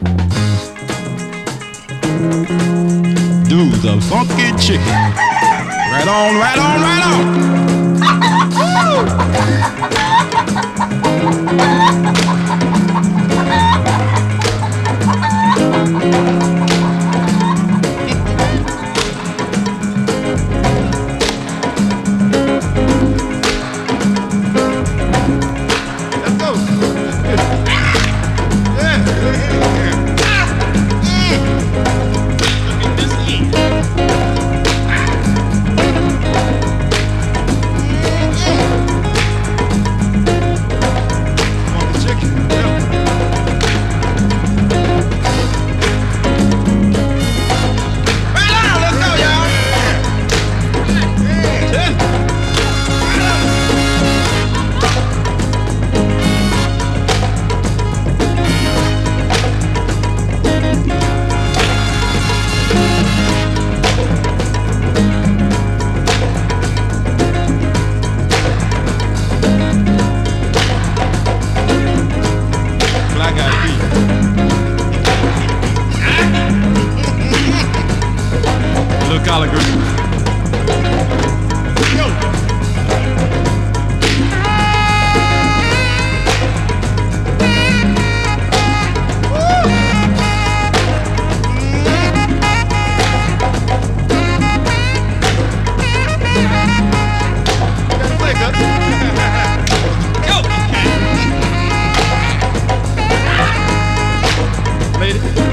Do the funky chicken. Right on, right on, right on. Collard greens. Lady.